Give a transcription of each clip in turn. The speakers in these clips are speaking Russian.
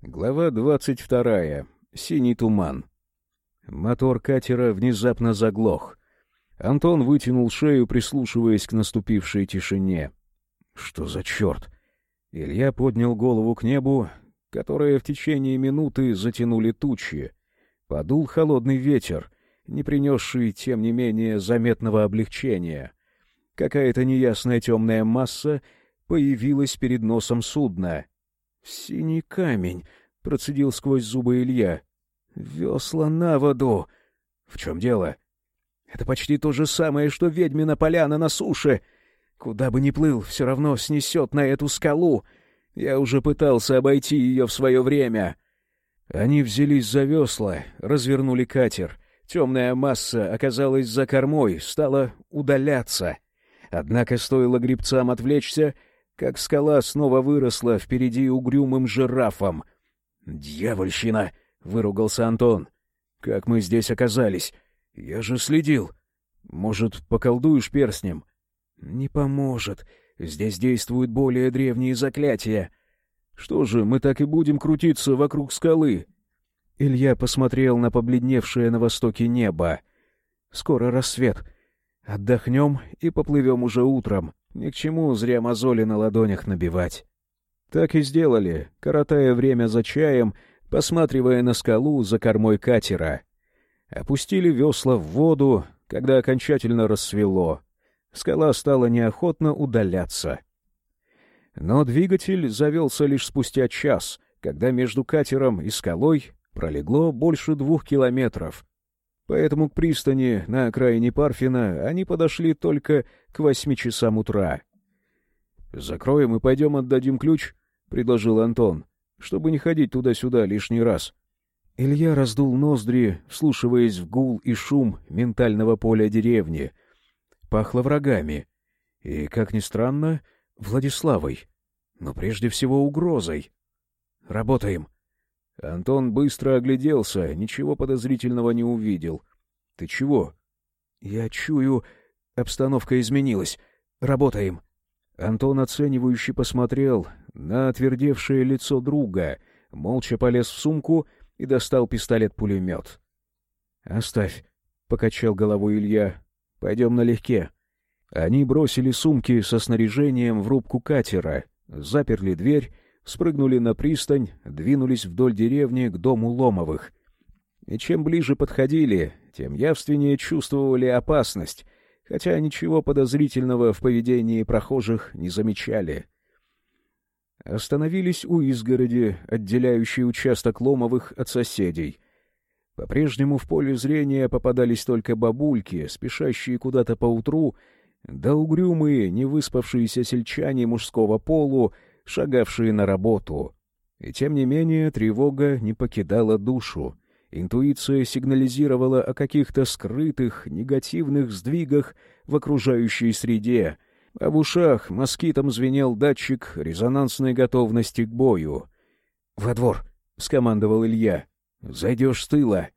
Глава двадцать вторая. Синий туман. Мотор катера внезапно заглох. Антон вытянул шею, прислушиваясь к наступившей тишине. Что за черт? Илья поднял голову к небу, которое в течение минуты затянули тучи. Подул холодный ветер, не принесший, тем не менее, заметного облегчения. Какая-то неясная темная масса появилась перед носом судна — «Синий камень», — процедил сквозь зубы Илья. «Весла на воду». «В чем дело?» «Это почти то же самое, что ведьмина поляна на суше. Куда бы ни плыл, все равно снесет на эту скалу. Я уже пытался обойти ее в свое время». Они взялись за весла, развернули катер. Темная масса оказалась за кормой, стала удаляться. Однако стоило грибцам отвлечься, как скала снова выросла впереди угрюмым жирафом. «Дьявольщина!» — выругался Антон. «Как мы здесь оказались? Я же следил. Может, поколдуешь перстнем?» «Не поможет. Здесь действуют более древние заклятия. Что же, мы так и будем крутиться вокруг скалы?» Илья посмотрел на побледневшее на востоке небо. «Скоро рассвет. Отдохнем и поплывем уже утром. Ни к чему зря мозоли на ладонях набивать. Так и сделали, коротая время за чаем, посматривая на скалу за кормой катера. Опустили весла в воду, когда окончательно рассвело. Скала стала неохотно удаляться. Но двигатель завелся лишь спустя час, когда между катером и скалой пролегло больше двух километров. Поэтому к пристани на окраине Парфина они подошли только к восьми часам утра. «Закроем и пойдем отдадим ключ», — предложил Антон, «чтобы не ходить туда-сюда лишний раз». Илья раздул ноздри, вслушиваясь в гул и шум ментального поля деревни. Пахло врагами. И, как ни странно, Владиславой. Но прежде всего угрозой. «Работаем», Антон быстро огляделся, ничего подозрительного не увидел. — Ты чего? — Я чую, обстановка изменилась. Работаем. Антон оценивающе посмотрел на отвердевшее лицо друга, молча полез в сумку и достал пистолет-пулемет. — Оставь, — покачал головой Илья. — Пойдем налегке. Они бросили сумки со снаряжением в рубку катера, заперли дверь спрыгнули на пристань, двинулись вдоль деревни к дому Ломовых. И чем ближе подходили, тем явственнее чувствовали опасность, хотя ничего подозрительного в поведении прохожих не замечали. Остановились у изгороди, отделяющей участок Ломовых от соседей. По-прежнему в поле зрения попадались только бабульки, спешащие куда-то поутру, да угрюмые, невыспавшиеся сельчане мужского полу, шагавшие на работу. И тем не менее тревога не покидала душу. Интуиция сигнализировала о каких-то скрытых, негативных сдвигах в окружающей среде, а в ушах москитом звенел датчик резонансной готовности к бою. «Во двор!» — скомандовал Илья. «Зайдешь с тыла!»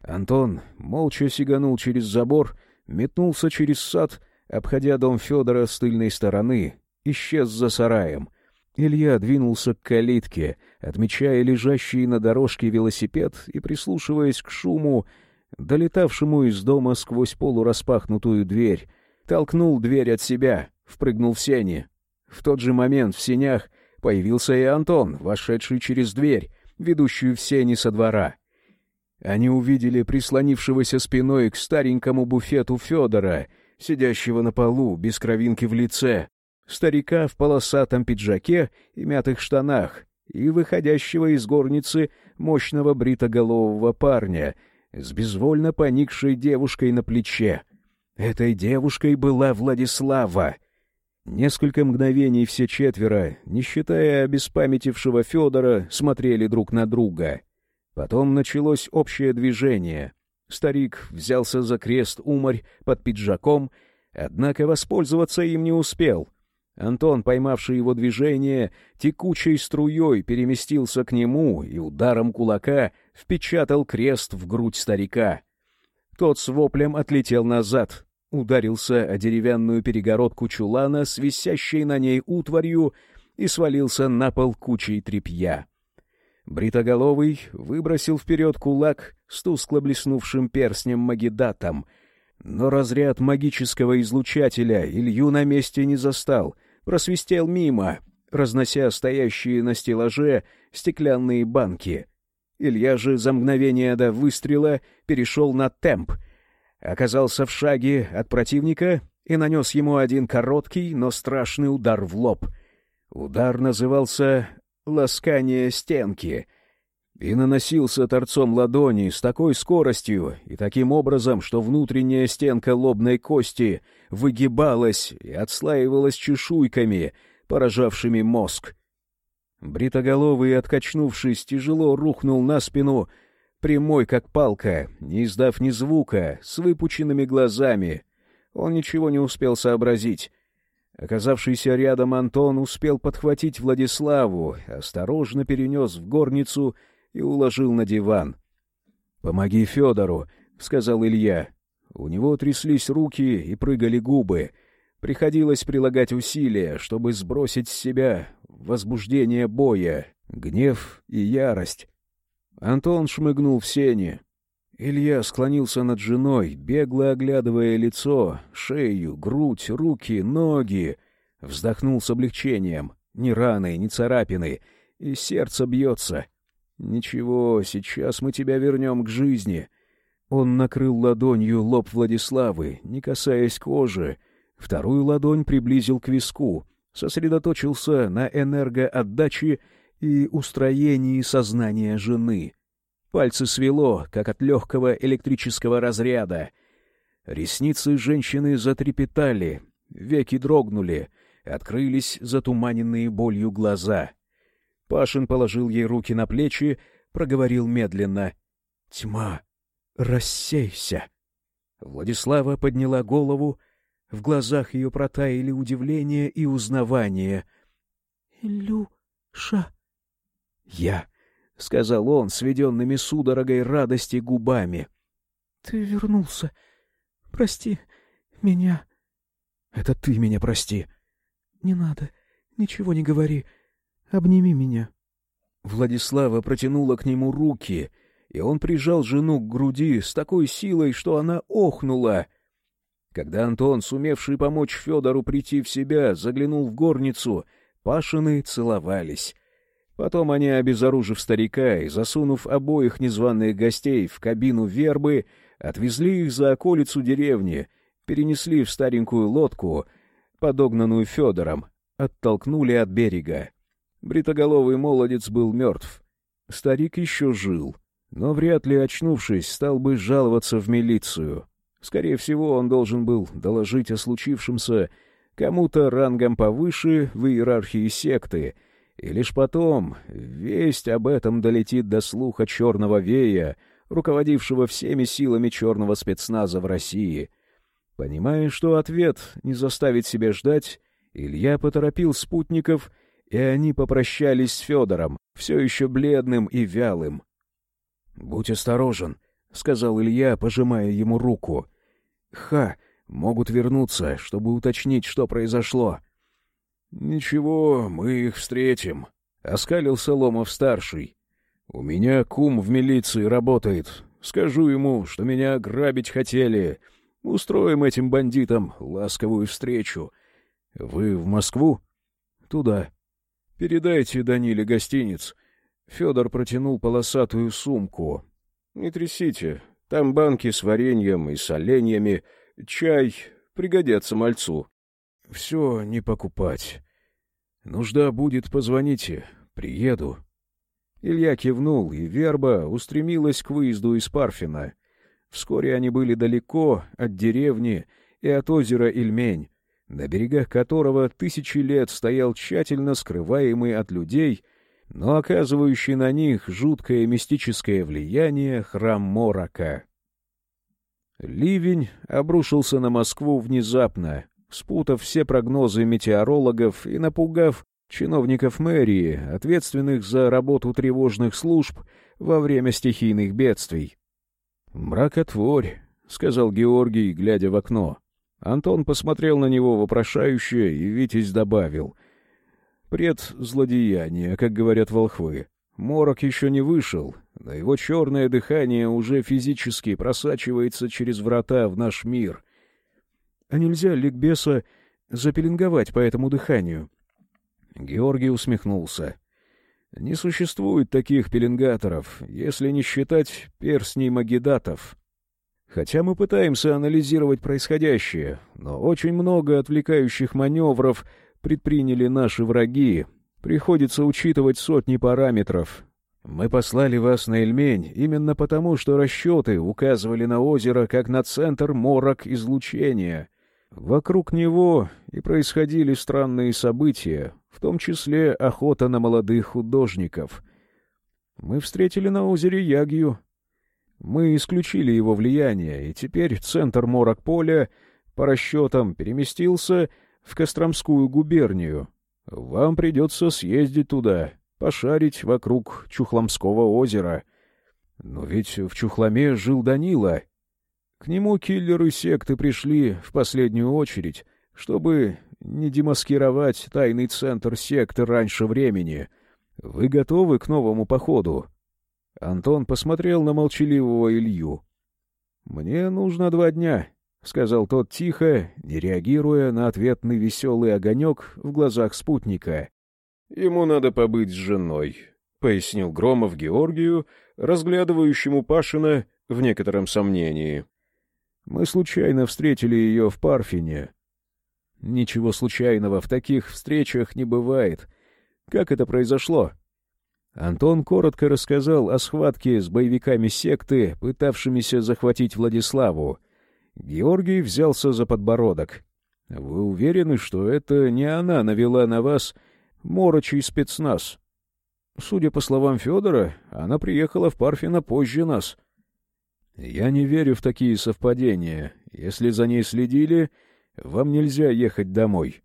Антон молча сиганул через забор, метнулся через сад, обходя дом Федора с тыльной стороны, исчез за сараем — Илья двинулся к калитке, отмечая лежащий на дорожке велосипед и прислушиваясь к шуму, долетавшему из дома сквозь полураспахнутую дверь. Толкнул дверь от себя, впрыгнул в сени. В тот же момент в сенях появился и Антон, вошедший через дверь, ведущую в сени со двора. Они увидели прислонившегося спиной к старенькому буфету Федора, сидящего на полу, без кровинки в лице, старика в полосатом пиджаке и мятых штанах и выходящего из горницы мощного бритоголового парня с безвольно поникшей девушкой на плече. Этой девушкой была Владислава. Несколько мгновений все четверо, не считая обеспамятившего Федора, смотрели друг на друга. Потом началось общее движение. Старик взялся за крест умарь под пиджаком, однако воспользоваться им не успел — Антон, поймавший его движение, текучей струей переместился к нему и ударом кулака впечатал крест в грудь старика. Тот с воплем отлетел назад, ударился о деревянную перегородку чулана с висящей на ней утварью и свалился на пол кучей тряпья. Бритоголовый выбросил вперед кулак с тускло блеснувшим перстнем Магидатом, но разряд магического излучателя Илью на месте не застал, просвистел мимо, разнося стоящие на стеллаже стеклянные банки. Илья же за мгновение до выстрела перешел на темп, оказался в шаге от противника и нанес ему один короткий, но страшный удар в лоб. Удар назывался «ласкание стенки», и наносился торцом ладони с такой скоростью и таким образом, что внутренняя стенка лобной кости выгибалась и отслаивалась чешуйками, поражавшими мозг. Бритоголовый, откачнувшись, тяжело рухнул на спину, прямой как палка, не издав ни звука, с выпученными глазами. Он ничего не успел сообразить. Оказавшийся рядом Антон успел подхватить Владиславу, осторожно перенес в горницу и уложил на диван. «Помоги Федору», — сказал Илья. У него тряслись руки и прыгали губы. Приходилось прилагать усилия, чтобы сбросить с себя возбуждение боя, гнев и ярость. Антон шмыгнул в сене. Илья склонился над женой, бегло оглядывая лицо, шею, грудь, руки, ноги. Вздохнул с облегчением. Ни раны, ни царапины. И сердце бьется. «Ничего, сейчас мы тебя вернем к жизни». Он накрыл ладонью лоб Владиславы, не касаясь кожи. Вторую ладонь приблизил к виску, сосредоточился на энергоотдаче и устроении сознания жены. Пальцы свело, как от легкого электрического разряда. Ресницы женщины затрепетали, веки дрогнули, открылись затуманенные болью глаза. Пашин положил ей руки на плечи, проговорил медленно. «Тьма, рассейся!» Владислава подняла голову, в глазах ее протаяли удивление и узнавание. «Илюша!» «Я!» — сказал он, сведенными судорогой радости губами. «Ты вернулся. Прости меня». «Это ты меня прости». «Не надо. Ничего не говори. Обними меня». Владислава протянула к нему руки, и он прижал жену к груди с такой силой, что она охнула. Когда Антон, сумевший помочь Федору прийти в себя, заглянул в горницу, Пашины целовались. Потом они, обезоружив старика и засунув обоих незваных гостей в кабину вербы, отвезли их за околицу деревни, перенесли в старенькую лодку, подогнанную Федором, оттолкнули от берега. Бритоголовый молодец был мертв. Старик еще жил, но вряд ли, очнувшись, стал бы жаловаться в милицию. Скорее всего, он должен был доложить о случившемся кому-то рангом повыше в иерархии секты — и лишь потом весть об этом долетит до слуха черного вея, руководившего всеми силами черного спецназа в России. Понимая, что ответ не заставит себя ждать, Илья поторопил спутников, и они попрощались с Федором, все еще бледным и вялым. — Будь осторожен, — сказал Илья, пожимая ему руку. — Ха, могут вернуться, чтобы уточнить, что произошло. «Ничего, мы их встретим», — оскалился Ломов-старший. «У меня кум в милиции работает. Скажу ему, что меня грабить хотели. Устроим этим бандитам ласковую встречу. Вы в Москву?» «Туда. Передайте Даниле гостиниц». Федор протянул полосатую сумку. «Не трясите. Там банки с вареньем и соленьями, чай пригодятся мальцу». Все не покупать. Нужда будет, позвоните. Приеду. Илья кивнул, и верба устремилась к выезду из Парфина. Вскоре они были далеко от деревни и от озера Ильмень, на берегах которого тысячи лет стоял тщательно скрываемый от людей, но оказывающий на них жуткое мистическое влияние храм Морока. Ливень обрушился на Москву внезапно, спутав все прогнозы метеорологов и напугав чиновников мэрии, ответственных за работу тревожных служб во время стихийных бедствий. «Мракотворь», — сказал Георгий, глядя в окно. Антон посмотрел на него вопрошающе, и Витязь добавил. «Пред злодеяние, как говорят волхвы. Морок еще не вышел, но его черное дыхание уже физически просачивается через врата в наш мир. А нельзя ликбеса запеленговать по этому дыханию? Георгий усмехнулся. Не существует таких пеленгаторов, если не считать перстней магидатов. Хотя мы пытаемся анализировать происходящее, но очень много отвлекающих маневров предприняли наши враги. Приходится учитывать сотни параметров. Мы послали вас на Эльмень именно потому, что расчеты указывали на озеро как на центр морок излучения. Вокруг него и происходили странные события, в том числе охота на молодых художников. Мы встретили на озере Ягью. Мы исключили его влияние, и теперь центр Морок-Поля, по расчетам, переместился в Костромскую губернию. Вам придется съездить туда, пошарить вокруг Чухломского озера. Но ведь в Чухломе жил Данила. К нему киллеры секты пришли в последнюю очередь, чтобы не демаскировать тайный центр секты раньше времени. Вы готовы к новому походу?» Антон посмотрел на молчаливого Илью. «Мне нужно два дня», — сказал тот тихо, не реагируя на ответный веселый огонек в глазах спутника. «Ему надо побыть с женой», — пояснил Громов Георгию, разглядывающему Пашина в некотором сомнении. «Мы случайно встретили ее в Парфине. Ничего случайного в таких встречах не бывает. Как это произошло? Антон коротко рассказал о схватке с боевиками секты, пытавшимися захватить Владиславу. Георгий взялся за подбородок. «Вы уверены, что это не она навела на вас морочий спецназ?» «Судя по словам Федора, она приехала в Парфино позже нас». «Я не верю в такие совпадения. Если за ней следили, вам нельзя ехать домой.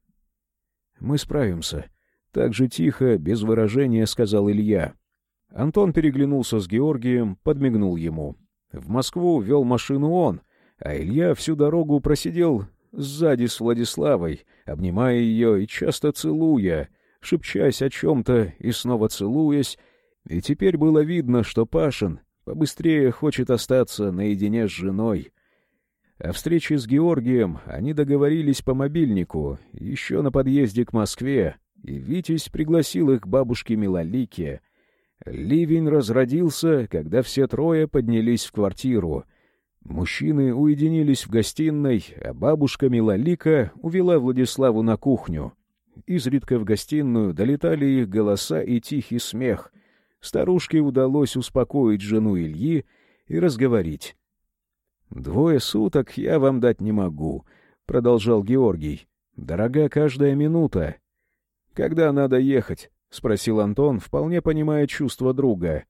Мы справимся. Так же тихо, без выражения, сказал Илья. Антон переглянулся с Георгием, подмигнул ему. В Москву вел машину он, а Илья всю дорогу просидел сзади с Владиславой, обнимая ее и часто целуя, шепчась о чем-то и снова целуясь, и теперь было видно, что Пашин побыстрее хочет остаться наедине с женой. О встрече с Георгием они договорились по мобильнику еще на подъезде к Москве, и Витязь пригласил их к бабушке Милолике. Ливень разродился, когда все трое поднялись в квартиру. Мужчины уединились в гостиной, а бабушка Милолика увела Владиславу на кухню. Изредка в гостиную долетали их голоса и тихий смех. Старушке удалось успокоить жену Ильи и разговорить. «Двое суток я вам дать не могу», — продолжал Георгий. «Дорога каждая минута». «Когда надо ехать?» — спросил Антон, вполне понимая чувства друга.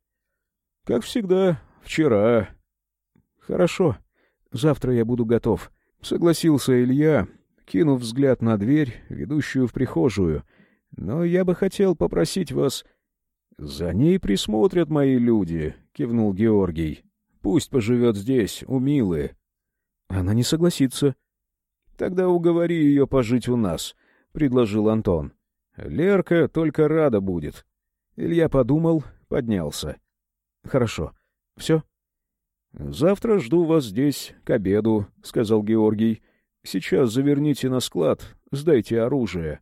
«Как всегда, вчера». «Хорошо, завтра я буду готов», — согласился Илья, кинув взгляд на дверь, ведущую в прихожую. «Но я бы хотел попросить вас...» «За ней присмотрят мои люди», — кивнул Георгий. Пусть поживет здесь, у Милы. Она не согласится. Тогда уговори ее пожить у нас, — предложил Антон. Лерка только рада будет. Илья подумал, поднялся. Хорошо. Все? Завтра жду вас здесь, к обеду, — сказал Георгий. Сейчас заверните на склад, сдайте оружие.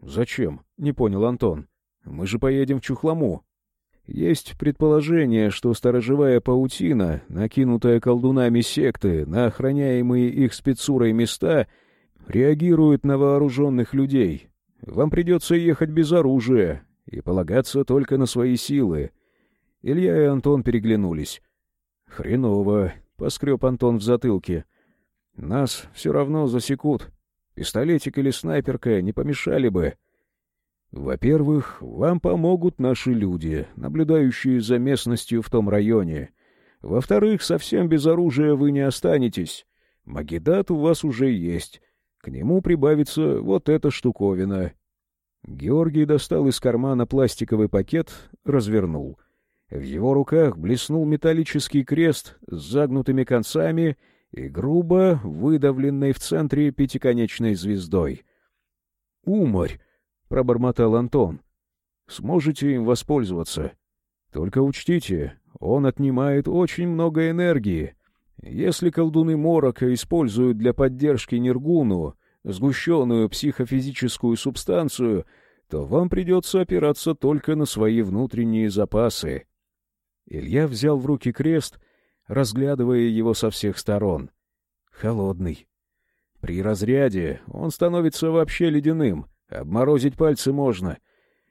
Зачем? — не понял Антон. Мы же поедем в Чухлому. Есть предположение, что сторожевая паутина, накинутая колдунами секты на охраняемые их спецурой места, реагирует на вооруженных людей. Вам придется ехать без оружия и полагаться только на свои силы. Илья и Антон переглянулись. «Хреново», — поскреб Антон в затылке. «Нас все равно засекут. Пистолетик или снайперка не помешали бы». Во-первых, вам помогут наши люди, наблюдающие за местностью в том районе. Во-вторых, совсем без оружия вы не останетесь. Магедат у вас уже есть. К нему прибавится вот эта штуковина. Георгий достал из кармана пластиковый пакет, развернул. В его руках блеснул металлический крест с загнутыми концами и грубо выдавленной в центре пятиконечной звездой. «Уморь!» — пробормотал Антон. «Сможете им воспользоваться?» Только учтите, он отнимает очень много энергии. Если колдуны Морока используют для поддержки Нергуну сгущенную психофизическую субстанцию, то вам придется опираться только на свои внутренние запасы. Илья взял в руки крест, разглядывая его со всех сторон. Холодный. При разряде он становится вообще ледяным, обморозить пальцы можно.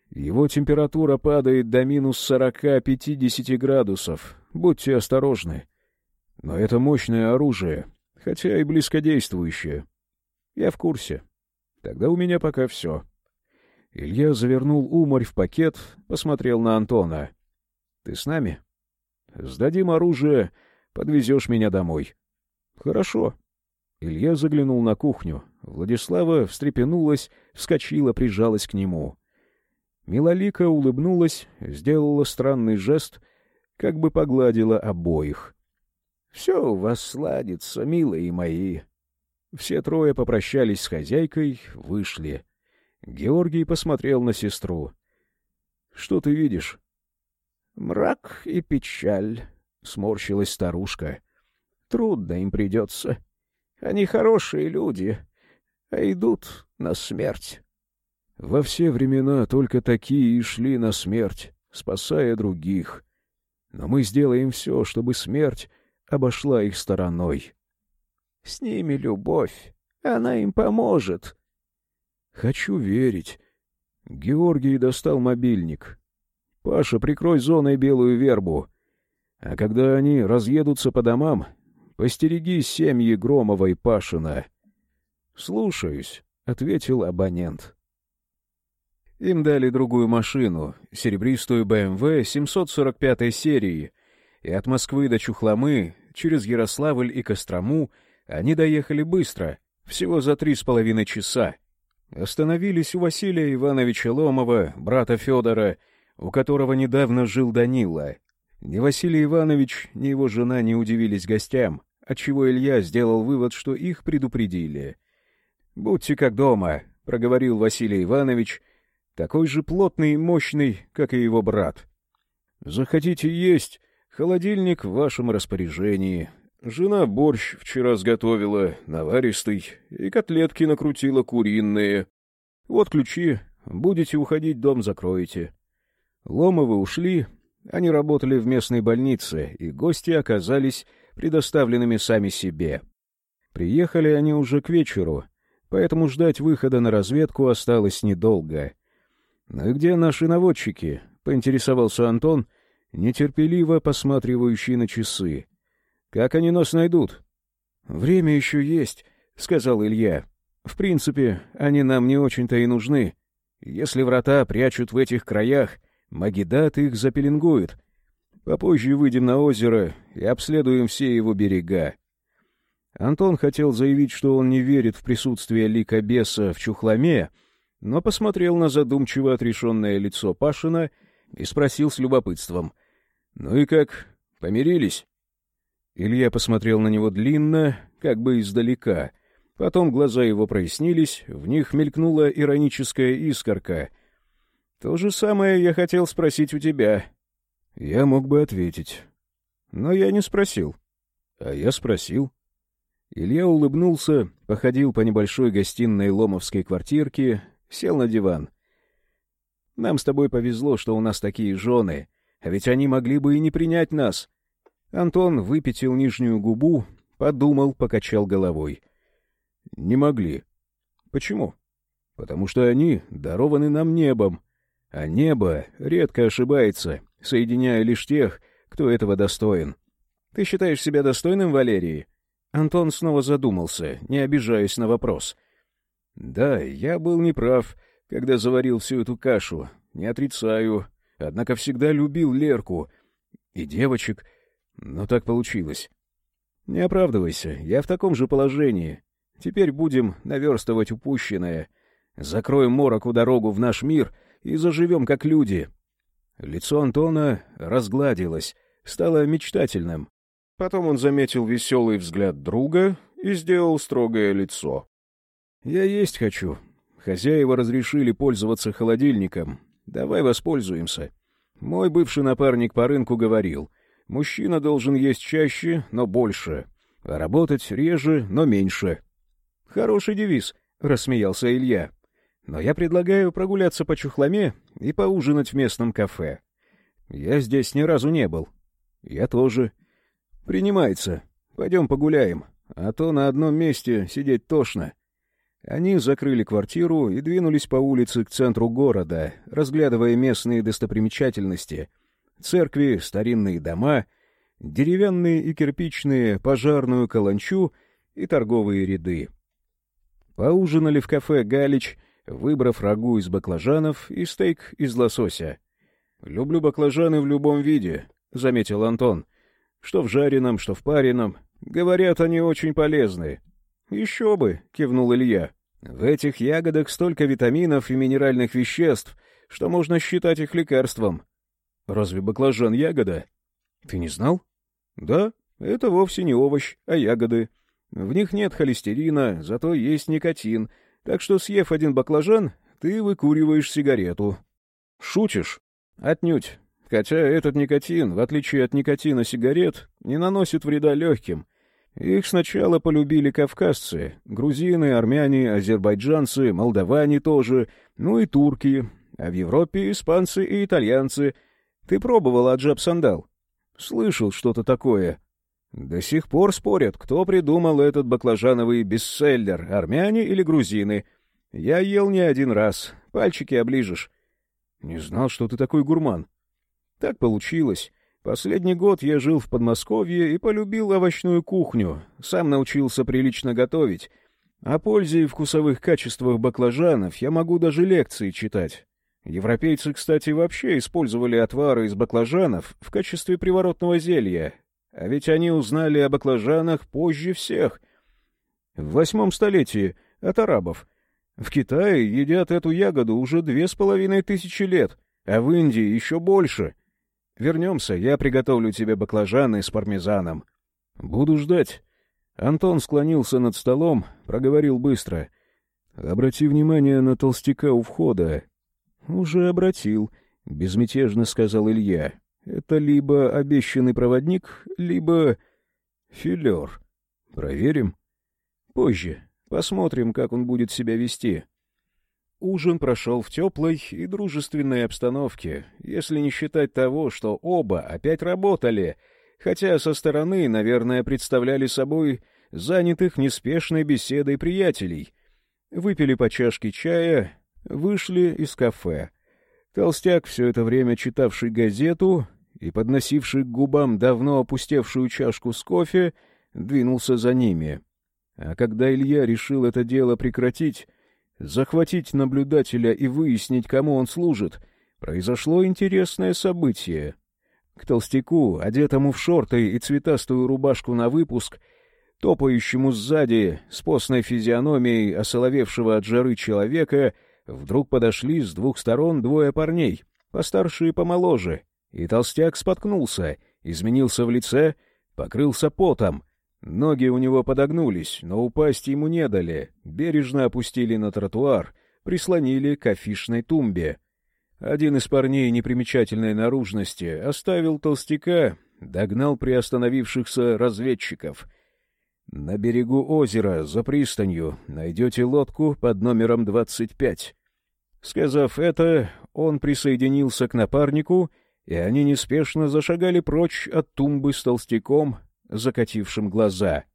Его температура падает до минус сорока-пятидесяти градусов. Будьте осторожны. Но это мощное оружие, хотя и близкодействующее. Я в курсе. Тогда у меня пока все. Илья завернул уморь в пакет, посмотрел на Антона. — Ты с нами? — Сдадим оружие, подвезешь меня домой. — Хорошо. Илья заглянул на кухню. Владислава встрепенулась, вскочила, прижалась к нему. Милолика улыбнулась, сделала странный жест, как бы погладила обоих. — Все у вас сладится, милые мои. Все трое попрощались с хозяйкой, вышли. Георгий посмотрел на сестру. — Что ты видишь? — Мрак и печаль, — сморщилась старушка. — Трудно им придется. Они хорошие люди, а идут на смерть. Во все времена только такие и шли на смерть, спасая других. Но мы сделаем все, чтобы смерть обошла их стороной. С ними любовь, она им поможет. Хочу верить. Георгий достал мобильник. Паша, прикрой зоной белую вербу. А когда они разъедутся по домам, постереги семьи Громова и Пашина. — Слушаюсь, — ответил абонент. Им дали другую машину, серебристую BMW 745 серии, и от Москвы до Чухломы, через Ярославль и Кострому они доехали быстро, всего за три с половиной часа. Остановились у Василия Ивановича Ломова, брата Федора, у которого недавно жил Данила. Ни Василий Иванович, ни его жена не удивились гостям, отчего Илья сделал вывод, что их предупредили. «Будьте как дома», — проговорил Василий Иванович, такой же плотный и мощный, как и его брат. «Захотите есть? Холодильник в вашем распоряжении. Жена борщ вчера сготовила, наваристый, и котлетки накрутила куриные. Вот ключи, будете уходить, дом закроете». Ломовы ушли, они работали в местной больнице, и гости оказались предоставленными сами себе. Приехали они уже к вечеру, поэтому ждать выхода на разведку осталось недолго — «Ну и где наши наводчики?» — поинтересовался Антон, нетерпеливо посматривающий на часы. «Как они нас найдут?» «Время еще есть», — сказал Илья. «В принципе, они нам не очень-то и нужны. Если врата прячут в этих краях, Магидат их запеленгует. Попозже выйдем на озеро и обследуем все его берега». Антон хотел заявить, что он не верит в присутствие лика беса в Чухломе, — но посмотрел на задумчиво отрешенное лицо Пашина и спросил с любопытством. — Ну и как, помирились? Илья посмотрел на него длинно, как бы издалека. Потом глаза его прояснились, в них мелькнула ироническая искорка. — То же самое я хотел спросить у тебя. Я мог бы ответить. Но я не спросил. А я спросил. Илья улыбнулся, походил по небольшой гостиной ломовской квартирке, Сел на диван. «Нам с тобой повезло, что у нас такие жены, а ведь они могли бы и не принять нас». Антон выпятил нижнюю губу, подумал, покачал головой. «Не могли». «Почему?» «Потому что они дарованы нам небом, а небо редко ошибается, соединяя лишь тех, кто этого достоин». «Ты считаешь себя достойным, Валерии?» Антон снова задумался, не обижаясь на вопрос. Да, я был неправ, когда заварил всю эту кашу, не отрицаю, однако всегда любил Лерку и девочек, но так получилось. Не оправдывайся, я в таком же положении. Теперь будем наверстывать упущенное. Закроем мороку дорогу в наш мир и заживем как люди. Лицо Антона разгладилось, стало мечтательным. Потом он заметил веселый взгляд друга и сделал строгое лицо. «Я есть хочу. Хозяева разрешили пользоваться холодильником. Давай воспользуемся. Мой бывший напарник по рынку говорил, мужчина должен есть чаще, но больше, а работать реже, но меньше. Хороший девиз, — рассмеялся Илья. Но я предлагаю прогуляться по Чухломе и поужинать в местном кафе. Я здесь ни разу не был. Я тоже. Принимается. Пойдем погуляем, а то на одном месте сидеть тошно. Они закрыли квартиру и двинулись по улице к центру города, разглядывая местные достопримечательности. Церкви, старинные дома, деревянные и кирпичные, пожарную каланчу и торговые ряды. Поужинали в кафе «Галич», выбрав рагу из баклажанов и стейк из лосося. «Люблю баклажаны в любом виде», — заметил Антон. «Что в жареном, что в пареном. Говорят, они очень полезны». «Еще бы», — кивнул Илья. «В этих ягодах столько витаминов и минеральных веществ, что можно считать их лекарством». «Разве баклажан ягода?» «Ты не знал?» «Да, это вовсе не овощ, а ягоды. В них нет холестерина, зато есть никотин, так что, съев один баклажан, ты выкуриваешь сигарету. Шутишь? Отнюдь. Хотя этот никотин, в отличие от никотина сигарет, не наносит вреда легким. Их сначала полюбили кавказцы, грузины, армяне, азербайджанцы, молдаване тоже, ну и турки, а в Европе испанцы и итальянцы. Ты пробовал аджаб-сандал? Слышал что-то такое. До сих пор спорят, кто придумал этот баклажановый бестселлер, армяне или грузины. Я ел не один раз, пальчики оближешь. Не знал, что ты такой гурман. Так получилось. Последний год я жил в Подмосковье и полюбил овощную кухню, сам научился прилично готовить. О пользе и вкусовых качествах баклажанов я могу даже лекции читать. Европейцы, кстати, вообще использовали отвары из баклажанов в качестве приворотного зелья, а ведь они узнали о баклажанах позже всех. В восьмом столетии от арабов. В Китае едят эту ягоду уже две с половиной тысячи лет, а в Индии еще больше. Вернемся, я приготовлю тебе баклажаны с пармезаном. Буду ждать. Антон склонился над столом, проговорил быстро. Обрати внимание на толстяка у входа. Уже обратил, безмятежно сказал Илья. Это либо обещанный проводник, либо филер. Проверим. Позже. Посмотрим, как он будет себя вести. Ужин прошел в теплой и дружественной обстановке, если не считать того, что оба опять работали, хотя со стороны, наверное, представляли собой занятых неспешной беседой приятелей. Выпили по чашке чая, вышли из кафе. Толстяк, все это время читавший газету, и, подносивший к губам давно опустевшую чашку с кофе, двинулся за ними. А когда Илья решил это дело прекратить, захватить наблюдателя и выяснить, кому он служит, произошло интересное событие. К толстяку, одетому в шорты и цветастую рубашку на выпуск, топающему сзади с постной физиономией осоловевшего от жары человека, вдруг подошли с двух сторон двое парней, постарше и помоложе — и толстяк споткнулся, изменился в лице, покрылся потом. Ноги у него подогнулись, но упасть ему не дали, бережно опустили на тротуар, прислонили к афишной тумбе. Один из парней непримечательной наружности оставил толстяка, догнал приостановившихся разведчиков. «На берегу озера, за пристанью, найдете лодку под номером 25». Сказав это, он присоединился к напарнику — и они неспешно зашагали прочь от тумбы с толстяком, закатившим глаза.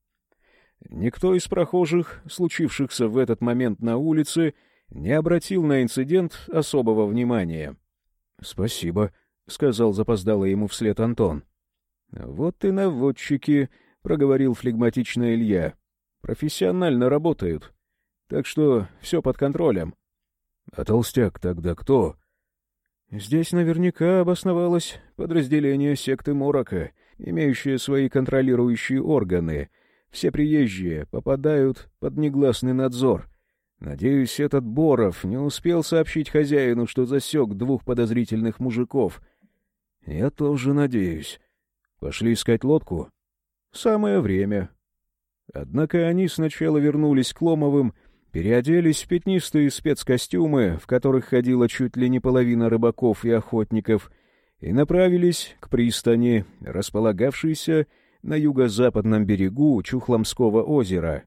Никто из прохожих, случившихся в этот момент на улице, не обратил на инцидент особого внимания. — Спасибо, — сказал запоздало ему вслед Антон. — Вот и наводчики, — проговорил флегматично Илья. — Профессионально работают. Так что все под контролем. — А толстяк тогда кто? Здесь наверняка обосновалось подразделение секты Морока, имеющее свои контролирующие органы. Все приезжие попадают под негласный надзор. Надеюсь, этот Боров не успел сообщить хозяину, что засек двух подозрительных мужиков. Я тоже надеюсь. Пошли искать лодку? Самое время. Однако они сначала вернулись к Ломовым, переоделись в пятнистые спецкостюмы, в которых ходила чуть ли не половина рыбаков и охотников, и направились к пристани, располагавшейся на юго-западном берегу Чухломского озера.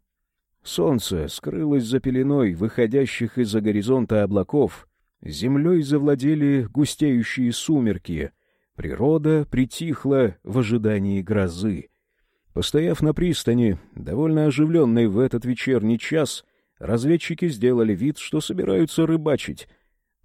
Солнце скрылось за пеленой выходящих из-за горизонта облаков, землей завладели густеющие сумерки, природа притихла в ожидании грозы. Постояв на пристани, довольно оживленной в этот вечерний час, разведчики сделали вид, что собираются рыбачить.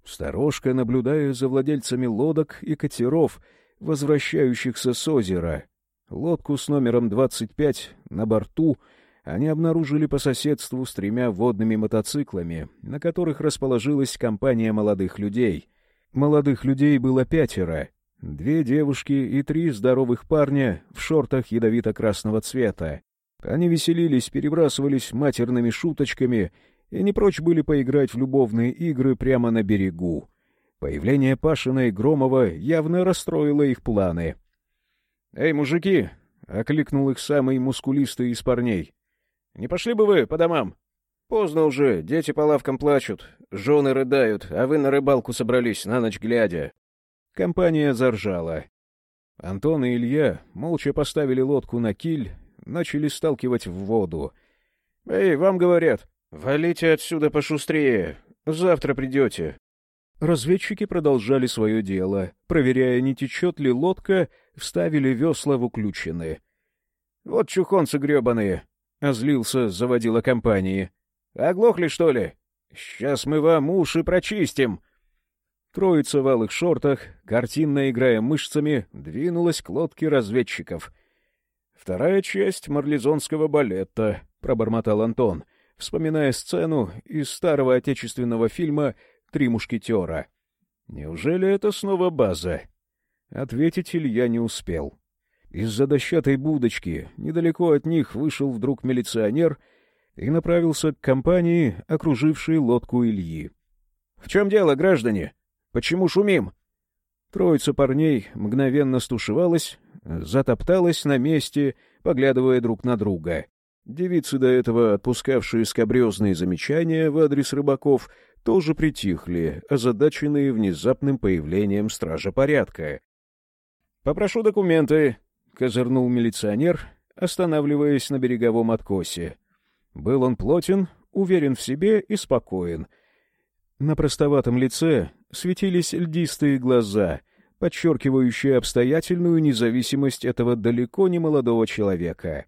Сторожка, наблюдая за владельцами лодок и катеров, возвращающихся с озера. Лодку с номером 25 на борту они обнаружили по соседству с тремя водными мотоциклами, на которых расположилась компания молодых людей. Молодых людей было пятеро, Две девушки и три здоровых парня в шортах ядовито-красного цвета. Они веселились, перебрасывались матерными шуточками и не прочь были поиграть в любовные игры прямо на берегу. Появление Пашина и Громова явно расстроило их планы. «Эй, мужики!» — окликнул их самый мускулистый из парней. «Не пошли бы вы по домам?» «Поздно уже, дети по лавкам плачут, жены рыдают, а вы на рыбалку собрались на ночь глядя. Компания заржала. Антон и Илья молча поставили лодку на киль, начали сталкивать в воду. «Эй, вам говорят, валите отсюда пошустрее, завтра придете». Разведчики продолжали свое дело, проверяя, не течет ли лодка, вставили весла в уключены. «Вот чухонцы гребаные!» — озлился заводила компании. «Оглохли, что ли? Сейчас мы вам уши прочистим!» Троица в алых шортах, картинно играя мышцами, двинулась к лодке разведчиков. «Вторая часть марлезонского балета», — пробормотал Антон, вспоминая сцену из старого отечественного фильма «Три мушкетера». «Неужели это снова база?» Ответить Илья не успел. Из-за дощатой будочки недалеко от них вышел вдруг милиционер и направился к компании, окружившей лодку Ильи. — В чем дело, граждане? Почему шумим?» Троица парней мгновенно стушевалась, затопталась на месте, поглядывая друг на друга. Девицы, до этого отпускавшие скобрезные замечания в адрес рыбаков, тоже притихли, озадаченные внезапным появлением стража порядка. «Попрошу документы», — козырнул милиционер, останавливаясь на береговом откосе. Был он плотен, уверен в себе и спокоен. На простоватом лице светились льдистые глаза, подчеркивающие обстоятельную независимость этого далеко не молодого человека.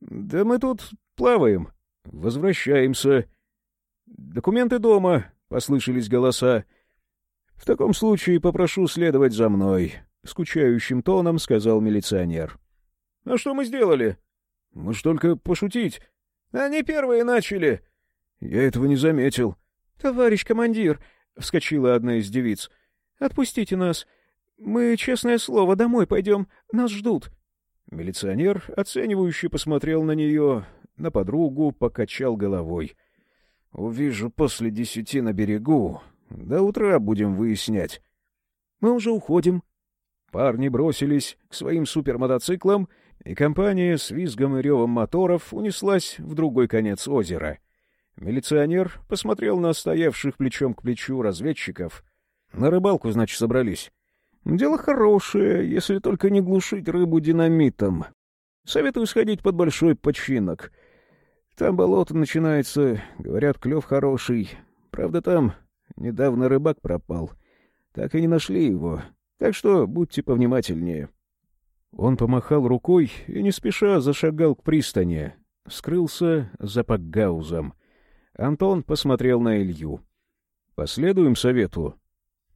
«Да мы тут плаваем. Возвращаемся. Документы дома», — послышались голоса. «В таком случае попрошу следовать за мной», — скучающим тоном сказал милиционер. «А что мы сделали?» «Мы ж только пошутить». «Они первые начали». «Я этого не заметил». «Товарищ командир, — вскочила одна из девиц. — Отпустите нас. Мы, честное слово, домой пойдем. Нас ждут. Милиционер, оценивающе посмотрел на нее, на подругу, покачал головой. — Увижу после десяти на берегу. До утра будем выяснять. — Мы уже уходим. Парни бросились к своим супермотоциклам, и компания с визгом и ревом моторов унеслась в другой конец озера — Милиционер посмотрел на стоявших плечом к плечу разведчиков. На рыбалку, значит, собрались. Дело хорошее, если только не глушить рыбу динамитом. Советую сходить под большой починок. Там болото начинается, говорят, клев хороший. Правда, там недавно рыбак пропал. Так и не нашли его. Так что будьте повнимательнее. Он помахал рукой и не спеша зашагал к пристани. Скрылся за пакгаузом. Антон посмотрел на Илью. «Последуем совету?»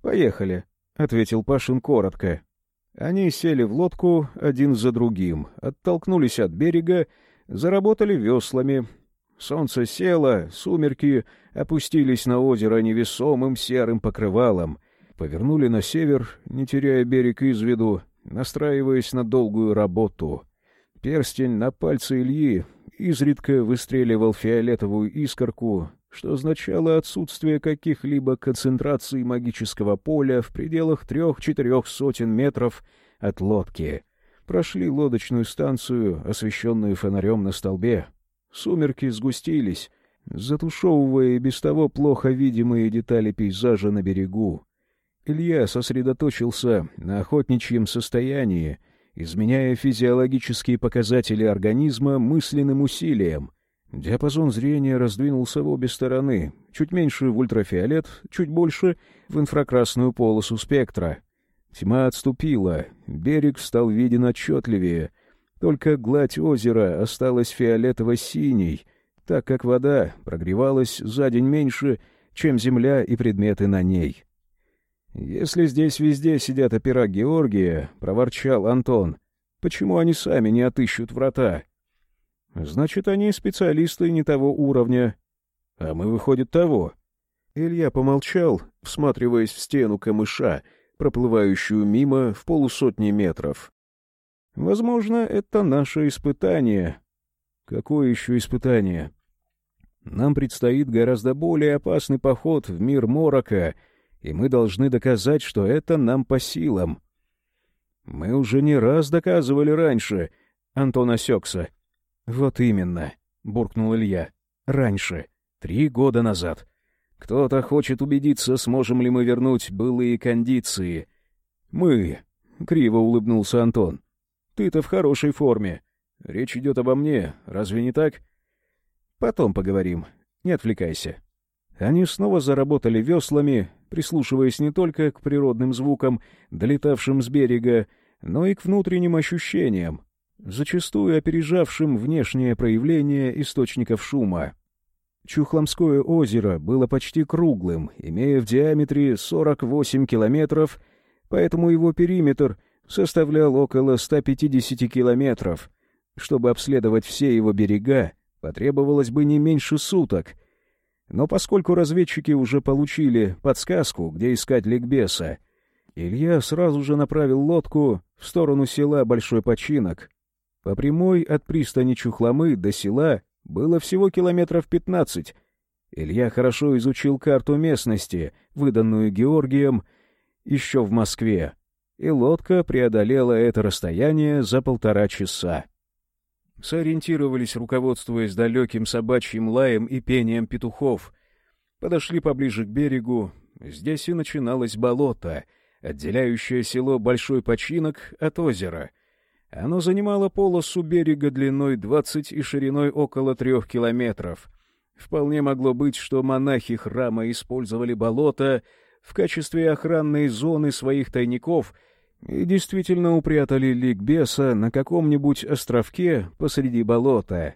«Поехали», — ответил Пашин коротко. Они сели в лодку один за другим, оттолкнулись от берега, заработали веслами. Солнце село, сумерки опустились на озеро невесомым серым покрывалом, повернули на север, не теряя берег из виду, настраиваясь на долгую работу. Перстень на пальце Ильи изредка выстреливал фиолетовую искорку, что означало отсутствие каких-либо концентраций магического поля в пределах трех-четырех сотен метров от лодки. Прошли лодочную станцию, освещенную фонарем на столбе. Сумерки сгустились, затушевывая и без того плохо видимые детали пейзажа на берегу. Илья сосредоточился на охотничьем состоянии, изменяя физиологические показатели организма мысленным усилием. Диапазон зрения раздвинулся в обе стороны, чуть меньше в ультрафиолет, чуть больше в инфракрасную полосу спектра. Тьма отступила, берег стал виден отчетливее, только гладь озера осталась фиолетово-синей, так как вода прогревалась за день меньше, чем земля и предметы на ней. «Если здесь везде сидят опера Георгия», — проворчал Антон, — «почему они сами не отыщут врата?» «Значит, они специалисты не того уровня. А мы, выходит, того». Илья помолчал, всматриваясь в стену камыша, проплывающую мимо в полусотни метров. «Возможно, это наше испытание». «Какое еще испытание?» «Нам предстоит гораздо более опасный поход в мир Морока», и мы должны доказать, что это нам по силам. Мы уже не раз доказывали раньше, — Антон осекся. — Вот именно, — буркнул Илья. — Раньше, три года назад. Кто-то хочет убедиться, сможем ли мы вернуть былые кондиции. — Мы, — криво улыбнулся Антон. — Ты-то в хорошей форме. Речь идет обо мне, разве не так? — Потом поговорим. Не отвлекайся. Они снова заработали веслами, прислушиваясь не только к природным звукам, долетавшим с берега, но и к внутренним ощущениям, зачастую опережавшим внешнее проявление источников шума. Чухломское озеро было почти круглым, имея в диаметре 48 километров, поэтому его периметр составлял около 150 километров. Чтобы обследовать все его берега, потребовалось бы не меньше суток — но поскольку разведчики уже получили подсказку, где искать ликбеса, Илья сразу же направил лодку в сторону села Большой Починок. По прямой от пристани Чухломы до села было всего километров пятнадцать. Илья хорошо изучил карту местности, выданную Георгием еще в Москве, и лодка преодолела это расстояние за полтора часа сориентировались, руководствуясь далеким собачьим лаем и пением петухов. Подошли поближе к берегу. Здесь и начиналось болото, отделяющее село Большой Починок от озера. Оно занимало полосу берега длиной двадцать и шириной около трех километров. Вполне могло быть, что монахи храма использовали болото в качестве охранной зоны своих тайников — и действительно упрятали ликбеса на каком-нибудь островке посреди болота.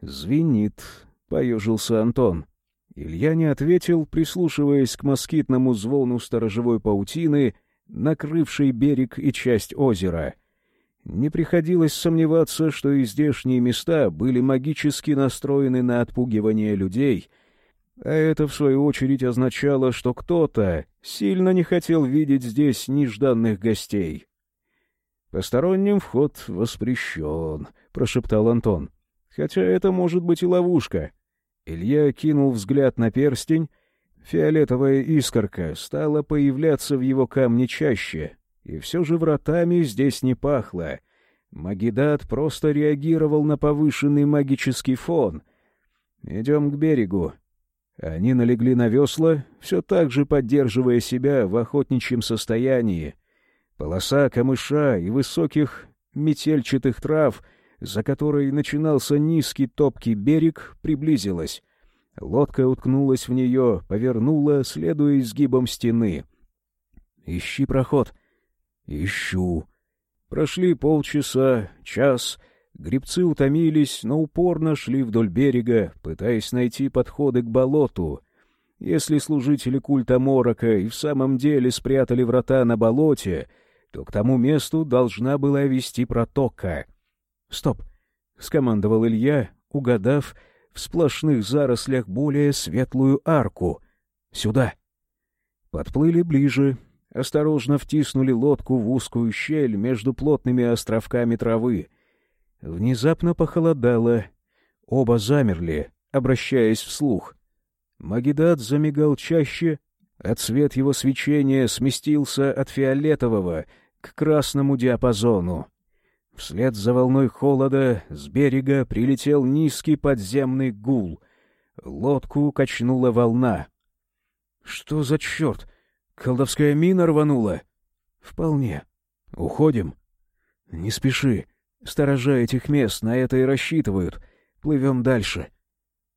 «Звенит», — поежился Антон. Илья не ответил, прислушиваясь к москитному звону сторожевой паутины, накрывшей берег и часть озера. Не приходилось сомневаться, что и здешние места были магически настроены на отпугивание людей — а это, в свою очередь, означало, что кто-то сильно не хотел видеть здесь нежданных гостей. «Посторонним вход воспрещен», — прошептал Антон. «Хотя это может быть и ловушка». Илья кинул взгляд на перстень. Фиолетовая искорка стала появляться в его камне чаще, и все же вратами здесь не пахло. Магидат просто реагировал на повышенный магический фон. «Идем к берегу», они налегли на весла, все так же поддерживая себя в охотничьем состоянии. Полоса камыша и высоких метельчатых трав, за которой начинался низкий топкий берег, приблизилась. Лодка уткнулась в нее, повернула, следуя изгибам стены. «Ищи проход». «Ищу». Прошли полчаса, час — Грибцы утомились, но упорно шли вдоль берега, пытаясь найти подходы к болоту. Если служители культа Морока и в самом деле спрятали врата на болоте, то к тому месту должна была вести протока. «Стоп!» — скомандовал Илья, угадав в сплошных зарослях более светлую арку. «Сюда!» Подплыли ближе, осторожно втиснули лодку в узкую щель между плотными островками травы — Внезапно похолодало. Оба замерли, обращаясь вслух. Магидат замигал чаще, а цвет его свечения сместился от фиолетового к красному диапазону. Вслед за волной холода с берега прилетел низкий подземный гул. Лодку качнула волна. — Что за черт? Колдовская мина рванула? Вполне. Уходим? Не спеши. Сторожа этих мест на это и рассчитывают. Плывем дальше.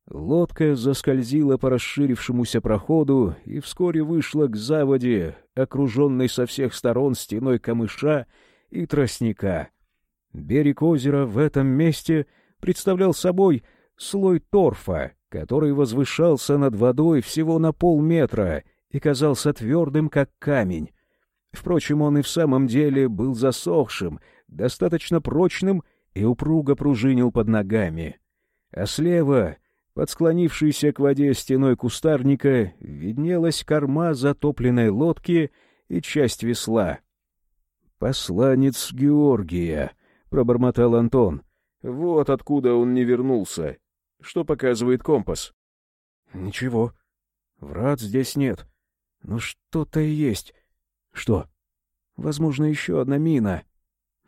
Лодка заскользила по расширившемуся проходу и вскоре вышла к заводе, окруженной со всех сторон стеной камыша и тростника. Берег озера в этом месте представлял собой слой торфа, который возвышался над водой всего на полметра и казался твердым, как камень. Впрочем, он и в самом деле был засохшим, достаточно прочным и упруго пружинил под ногами. А слева, под склонившейся к воде стеной кустарника, виднелась корма затопленной лодки и часть весла. «Посланец Георгия», — пробормотал Антон. «Вот откуда он не вернулся. Что показывает компас?» «Ничего. Врат здесь нет. Но что-то есть. Что? Возможно, еще одна мина.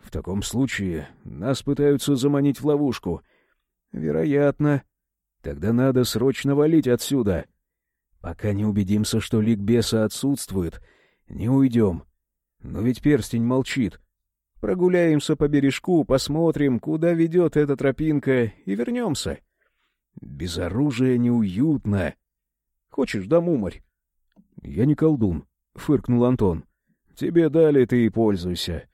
В таком случае нас пытаются заманить в ловушку. Вероятно. Тогда надо срочно валить отсюда. Пока не убедимся, что лик беса отсутствует, не уйдем. Но ведь перстень молчит. Прогуляемся по бережку, посмотрим, куда ведет эта тропинка, и вернемся. Без оружия неуютно. Хочешь, дам уморь? — Я не колдун, — фыркнул Антон. — Тебе дали, ты и пользуйся. —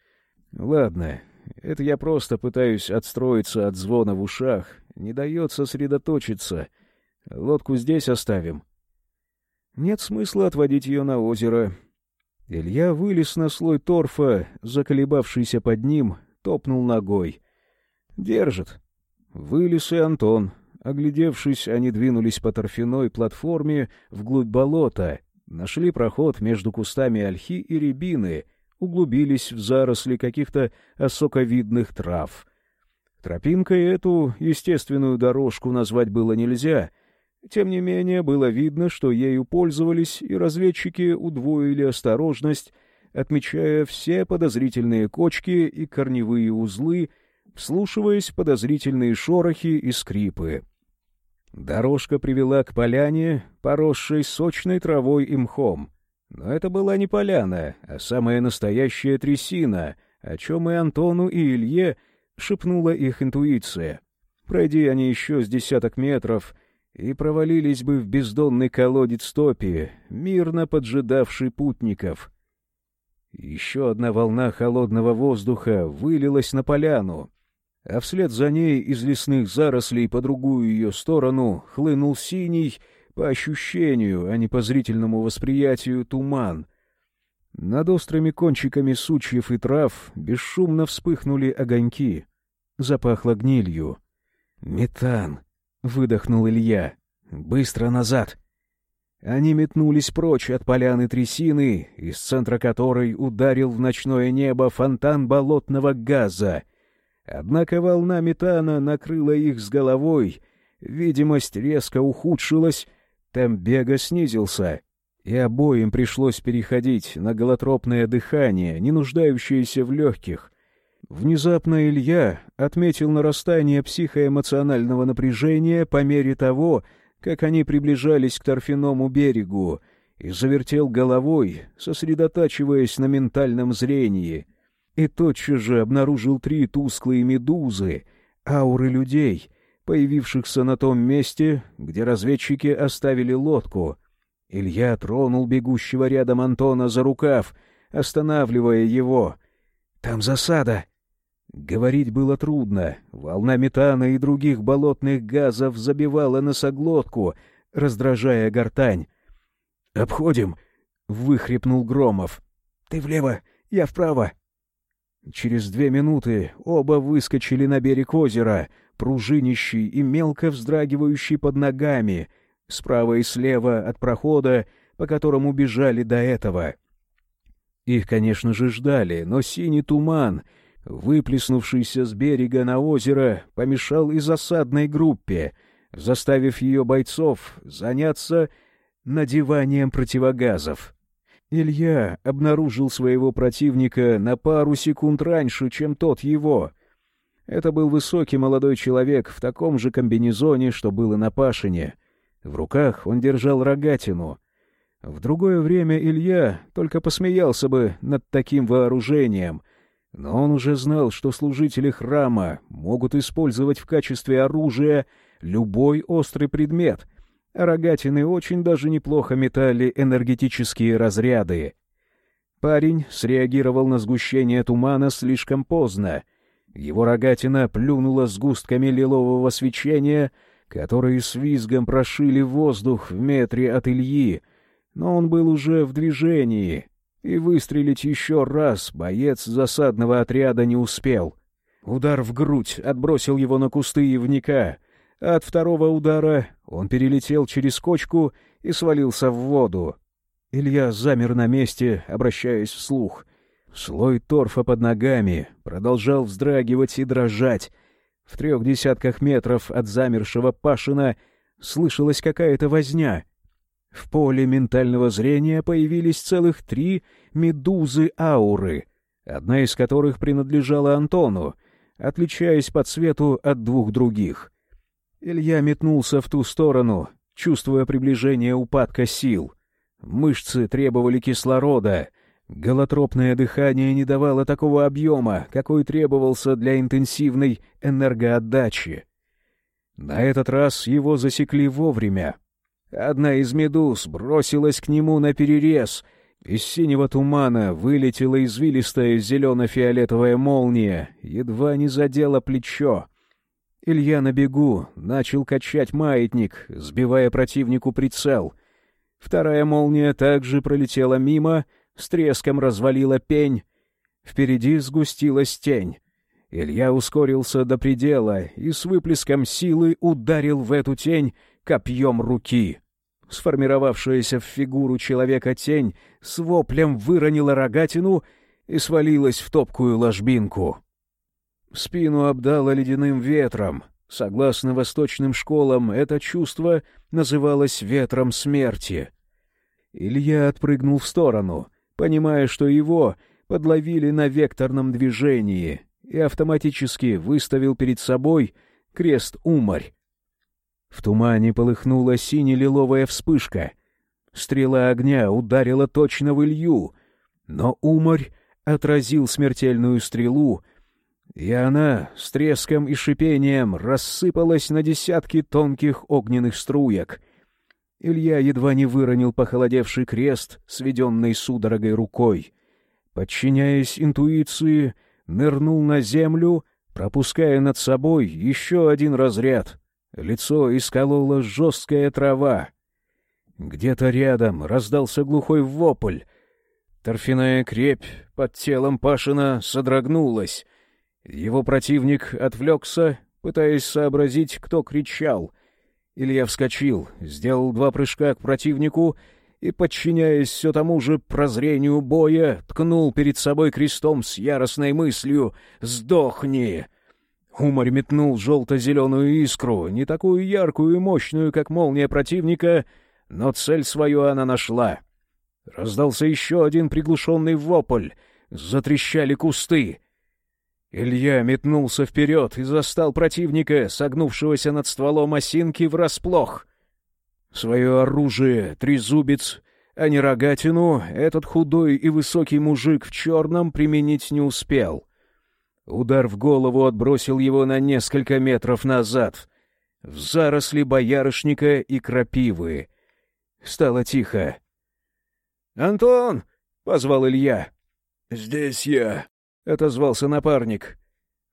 Ладно, это я просто пытаюсь отстроиться от звона в ушах. Не дает сосредоточиться. Лодку здесь оставим. Нет смысла отводить ее на озеро. Илья вылез на слой торфа, заколебавшийся под ним, топнул ногой. Держит. Вылез и Антон. Оглядевшись, они двинулись по торфяной платформе вглубь болота, нашли проход между кустами ольхи и рябины, углубились в заросли каких-то осоковидных трав. Тропинкой эту естественную дорожку назвать было нельзя — тем не менее, было видно, что ею пользовались, и разведчики удвоили осторожность, отмечая все подозрительные кочки и корневые узлы, вслушиваясь в подозрительные шорохи и скрипы. Дорожка привела к поляне, поросшей сочной травой и мхом. Но это была не поляна, а самая настоящая трясина, о чем и Антону, и Илье шепнула их интуиция. Пройди они еще с десяток метров — и провалились бы в бездонный колодец топи, мирно поджидавший путников. Еще одна волна холодного воздуха вылилась на поляну, а вслед за ней из лесных зарослей по другую ее сторону хлынул синий, по ощущению, а не по зрительному восприятию, туман. Над острыми кончиками сучьев и трав бесшумно вспыхнули огоньки. Запахло гнилью. «Метан!» — выдохнул Илья. «Быстро назад!» Они метнулись прочь от поляны трясины, из центра которой ударил в ночное небо фонтан болотного газа. Однако волна метана накрыла их с головой, видимость резко ухудшилась, темп бега снизился, и обоим пришлось переходить на голотропное дыхание, не нуждающееся в легких — Внезапно Илья отметил нарастание психоэмоционального напряжения по мере того, как они приближались к торфяному берегу, и завертел головой, сосредотачиваясь на ментальном зрении, и тотчас же обнаружил три тусклые медузы, ауры людей, появившихся на том месте, где разведчики оставили лодку. Илья тронул бегущего рядом Антона за рукав, останавливая его. «Там засада!» Говорить было трудно. Волна метана и других болотных газов забивала носоглотку, раздражая гортань. «Обходим!» — выхрипнул Громов. «Ты влево, я вправо!» Через две минуты оба выскочили на берег озера, пружинищий и мелко вздрагивающий под ногами, справа и слева от прохода, по которому бежали до этого. Их, конечно же, ждали, но синий туман — выплеснувшийся с берега на озеро, помешал и засадной группе, заставив ее бойцов заняться надеванием противогазов. Илья обнаружил своего противника на пару секунд раньше, чем тот его. Это был высокий молодой человек в таком же комбинезоне, что было на Пашине. В руках он держал рогатину. В другое время Илья только посмеялся бы над таким вооружением, но он уже знал, что служители храма могут использовать в качестве оружия любой острый предмет, а рогатины очень даже неплохо метали энергетические разряды. Парень среагировал на сгущение тумана слишком поздно. Его рогатина плюнула сгустками лилового свечения, которые с визгом прошили воздух в метре от Ильи, но он был уже в движении, и выстрелить еще раз боец засадного отряда не успел. Удар в грудь отбросил его на кусты ивника, а от второго удара он перелетел через кочку и свалился в воду. Илья замер на месте, обращаясь вслух. Слой торфа под ногами продолжал вздрагивать и дрожать. В трех десятках метров от замершего Пашина слышалась какая-то возня. В поле ментального зрения появились целых три медузы-ауры, одна из которых принадлежала Антону, отличаясь по цвету от двух других. Илья метнулся в ту сторону, чувствуя приближение упадка сил. Мышцы требовали кислорода, голотропное дыхание не давало такого объема, какой требовался для интенсивной энергоотдачи. На этот раз его засекли вовремя — Одна из медуз бросилась к нему на перерез. Из синего тумана вылетела извилистая зелено-фиолетовая молния, едва не задела плечо. Илья на бегу начал качать маятник, сбивая противнику прицел. Вторая молния также пролетела мимо, с треском развалила пень. Впереди сгустилась тень. Илья ускорился до предела и с выплеском силы ударил в эту тень, копьем руки. Сформировавшаяся в фигуру человека тень с воплем выронила рогатину и свалилась в топкую ложбинку. Спину обдало ледяным ветром. Согласно восточным школам, это чувство называлось ветром смерти. Илья отпрыгнул в сторону, понимая, что его подловили на векторном движении, и автоматически выставил перед собой крест-умарь, в тумане полыхнула сине-лиловая вспышка. Стрела огня ударила точно в Илью, но уморь отразил смертельную стрелу, и она с треском и шипением рассыпалась на десятки тонких огненных струек. Илья едва не выронил похолодевший крест, сведенный судорогой рукой. Подчиняясь интуиции, нырнул на землю, пропуская над собой еще один разряд — Лицо исколола жесткая трава. Где-то рядом раздался глухой вопль. Торфяная крепь под телом Пашина содрогнулась. Его противник отвлекся, пытаясь сообразить, кто кричал. Илья вскочил, сделал два прыжка к противнику и, подчиняясь все тому же прозрению боя, ткнул перед собой крестом с яростной мыслью «Сдохни!» Умарь метнул желто-зеленую искру, не такую яркую и мощную, как молния противника, но цель свою она нашла. Раздался еще один приглушенный вопль. Затрещали кусты. Илья метнулся вперед и застал противника, согнувшегося над стволом осинки, врасплох. Свое оружие, трезубец, а не рогатину, этот худой и высокий мужик в черном применить не успел. Удар в голову отбросил его на несколько метров назад, в заросли боярышника и крапивы. Стало тихо. «Антон!» — позвал Илья. «Здесь я!» — отозвался напарник.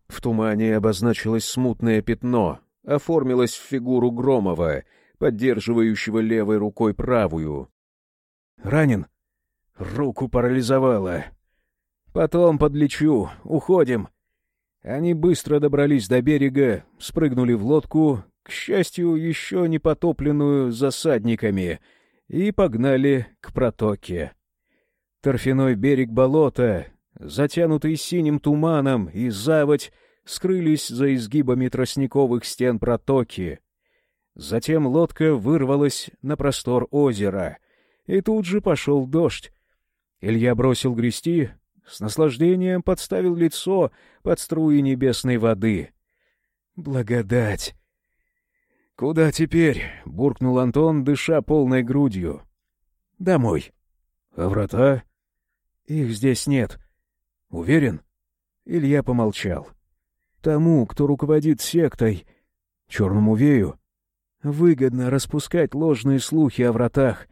В тумане обозначилось смутное пятно, оформилось в фигуру Громова, поддерживающего левой рукой правую. «Ранен?» Руку парализовало. «Потом подлечу. Уходим. Они быстро добрались до берега, спрыгнули в лодку, к счастью, еще не потопленную засадниками, и погнали к протоке. Торфяной берег болота, затянутый синим туманом, и заводь скрылись за изгибами тростниковых стен протоки. Затем лодка вырвалась на простор озера, и тут же пошел дождь. Илья бросил грести, с наслаждением подставил лицо под струи небесной воды. «Благодать!» «Куда теперь?» — буркнул Антон, дыша полной грудью. Домой. А врата? Их здесь нет. Уверен? Илья помолчал. Тому, кто руководит сектой, черному вею, выгодно распускать ложные слухи о вратах.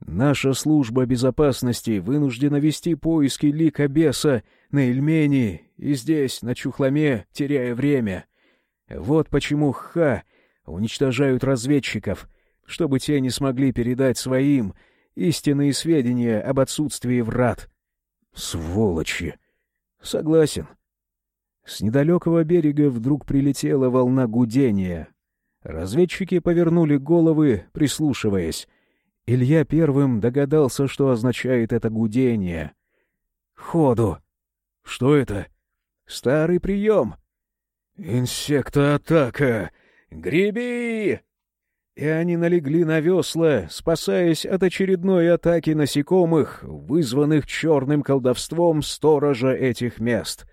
Наша служба безопасности вынуждена вести поиски лика беса на Эльмении и здесь, на Чухломе, теряя время. Вот почему Ха уничтожают разведчиков, чтобы те не смогли передать своим истинные сведения об отсутствии врат. Сволочи! Согласен. С недалекого берега вдруг прилетела волна гудения. Разведчики повернули головы, прислушиваясь. Илья первым догадался, что означает это гудение. «Ходу!» «Что это?» «Старый прием!» «Инсектоатака! Греби!» И они налегли на весла, спасаясь от очередной атаки насекомых, вызванных черным колдовством сторожа этих мест.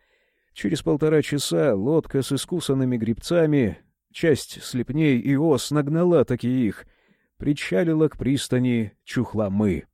Через полтора часа лодка с искусанными грибцами, часть слепней и ос нагнала таки их, причалила к пристани Чухламы.